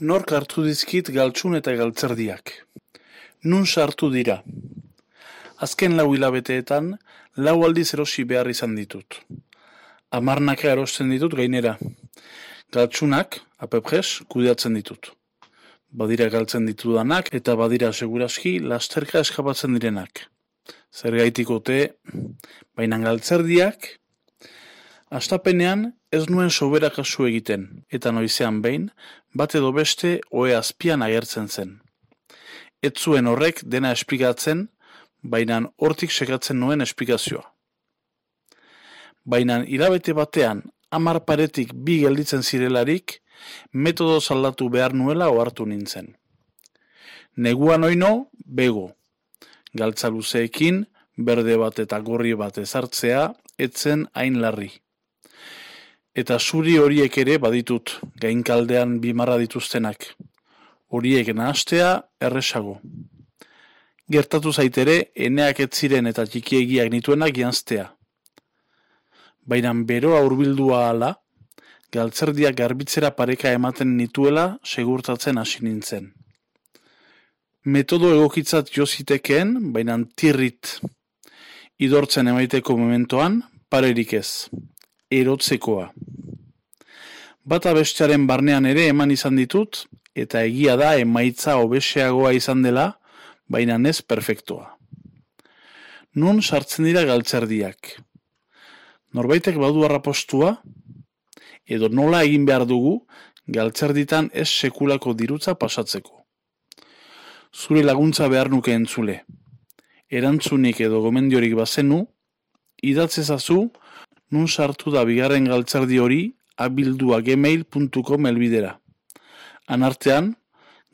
Nork hartu dizkit galtzun eta galtzerdiak. Nun sartu dira. Azken lau hilabeteetan, lau aldiz erosi behar izan ditut. Amarnaka erosten ditut gainera. Galtsunak, apepres, kudeatzen ditut. Badira galtzen ditudanak eta badira seguraski lasterka eskapatzen direnak. Zer gaitikote, baina galtzerdiak, astapenean ez nuen sobera kasu egiten, eta noizean behin, bat edo beste oe azpian agertzen zen. Ez zuen horrek dena esplikatzen, baina hortik sekatzen nuen esplikazioa. Baina hilabete batean, hamar paretik bi gelditzen zirelarik, metodo saldatu behar nuela ohartu nintzen. Neguan oino, bego. Galtza luzeekin, berde bat eta gorri bat ezartzea, etzen hain larri. Eta zuri horiek ere baditut, gainkaldean bimarra dituztenak. Horiek nahastea erresago. Gertatu zaitere, eneak ez ziren eta txikiegiak nituenak janztea. Baina beroa hurbildua hala, galtzerdiak garbitzera pareka ematen nituela segurtatzen hasi nintzen. Metodo egokitzat jo zitekeen, baina tirrit idortzen emaiteko momentoan, parerik ez, erotzekoa. Bata bestearen barnean ere eman izan ditut, eta egia da emaitza obeseagoa izan dela, baina ez perfektua. Nun sartzen dira galtzerdiak. Norbaitek badu arrapostua, edo nola egin behar dugu galtzerditan ez sekulako dirutza pasatzeko. Zure laguntza behar nuke entzule. Erantzunik edo gomendiorik bazenu, idatzezazu nun sartu da bigarren galtzerdi hori abildua gmail.com elbidera. Anartean,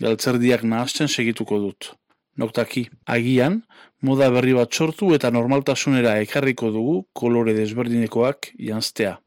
galtzerdiak nahazten segituko dut. Noktaki, agian, moda berri bat sortu eta normaltasunera ekarriko dugu kolore desberdinekoak janztea.